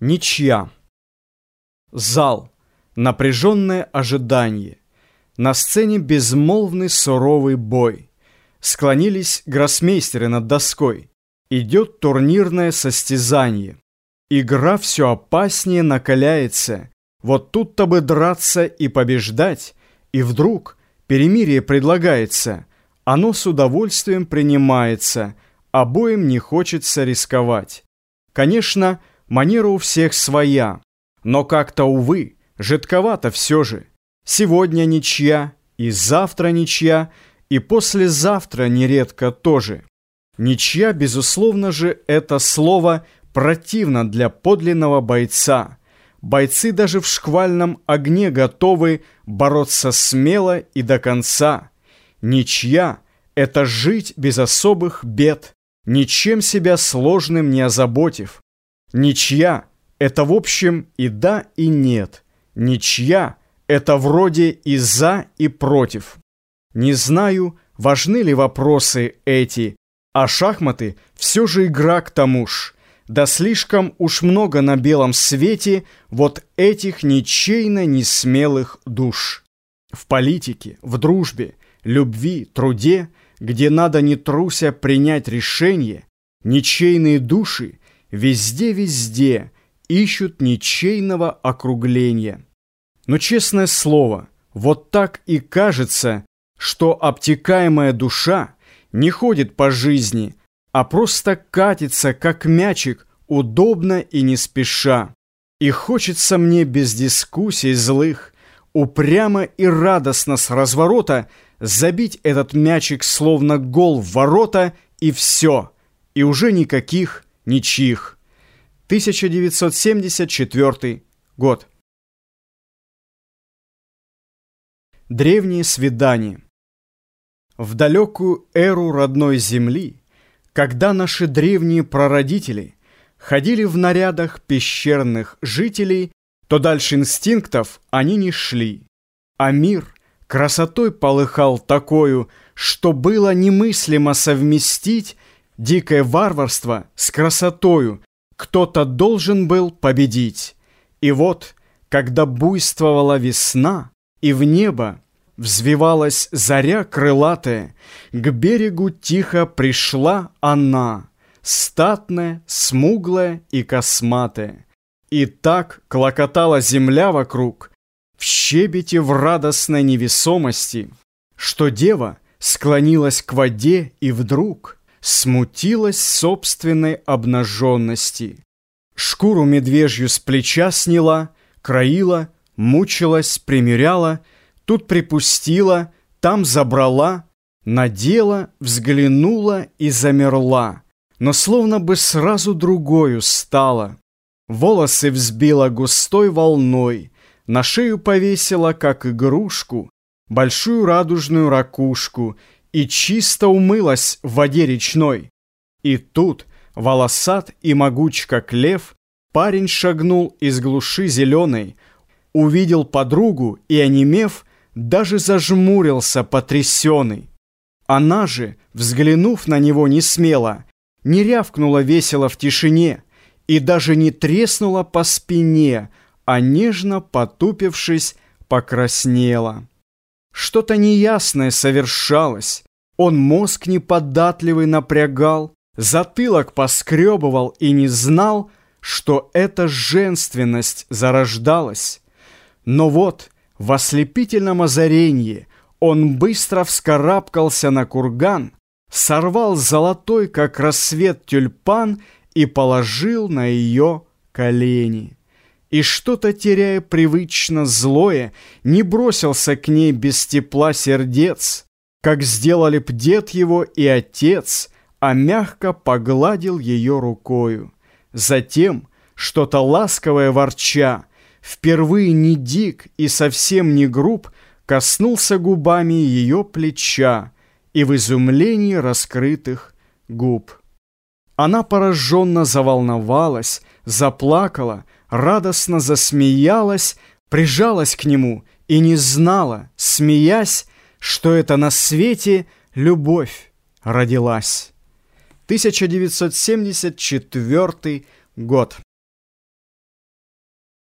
Ничья. Зал. Напряженное ожидание. На сцене безмолвный суровый бой. Склонились гроссмейстеры над доской. Идет турнирное состязание. Игра все опаснее накаляется. Вот тут-то бы драться и побеждать. И вдруг перемирие предлагается. Оно с удовольствием принимается. Обоим не хочется рисковать. Конечно, Манера у всех своя, но как-то, увы, жидковато все же. Сегодня ничья, и завтра ничья, и послезавтра нередко тоже. Ничья, безусловно же, это слово противно для подлинного бойца. Бойцы даже в шквальном огне готовы бороться смело и до конца. Ничья — это жить без особых бед, ничем себя сложным не озаботив. Ничья – это в общем и да, и нет. Ничья – это вроде и за, и против. Не знаю, важны ли вопросы эти, а шахматы все же игра к тому ж. Да слишком уж много на белом свете вот этих ничейно несмелых душ. В политике, в дружбе, любви, труде, где надо не труся принять решение, ничейные души – везде-везде ищут ничейного округления. Но, честное слово, вот так и кажется, что обтекаемая душа не ходит по жизни, а просто катится, как мячик, удобно и не спеша. И хочется мне без дискуссий злых, упрямо и радостно с разворота забить этот мячик словно гол в ворота, и все, и уже никаких ничьих. 1974 год. Древние свидания. В далекую эру родной земли, когда наши древние прародители ходили в нарядах пещерных жителей, то дальше инстинктов они не шли. А мир красотой полыхал такою, что было немыслимо совместить Дикое варварство с красотою кто-то должен был победить. И вот, когда буйствовала весна, и в небо взвивалась заря крылатая, к берегу тихо пришла она, статная, смуглая и косматая. И так клокотала земля вокруг, в щебете в радостной невесомости, что дева склонилась к воде и вдруг — смутилась собственной обнаженности. Шкуру медвежью с плеча сняла, краила, мучилась, примеряла, тут припустила, там забрала, надела, взглянула и замерла, но словно бы сразу другою стала. Волосы взбила густой волной, на шею повесила, как игрушку, большую радужную ракушку и чисто умылась в воде речной. И тут, волосат и могуч, как лев, парень шагнул из глуши зеленой, увидел подругу и, онемев, даже зажмурился потрясенный. Она же, взглянув на него не смело, не рявкнула весело в тишине и даже не треснула по спине, а нежно потупившись, покраснела. Что-то неясное совершалось. Он мозг неподатливый напрягал, затылок поскребывал и не знал, что эта женственность зарождалась. Но вот в ослепительном озарении он быстро вскарабкался на курган, сорвал золотой, как рассвет, тюльпан и положил на ее колени и что-то теряя привычно злое, не бросился к ней без тепла сердец, как сделали б дед его и отец, а мягко погладил ее рукою. Затем, что-то ласковое ворча, впервые не дик и совсем не груб, коснулся губами ее плеча и в изумлении раскрытых губ. Она пораженно заволновалась, заплакала, радостно засмеялась, прижалась к нему и не знала, смеясь, что это на свете любовь родилась. 1974 год.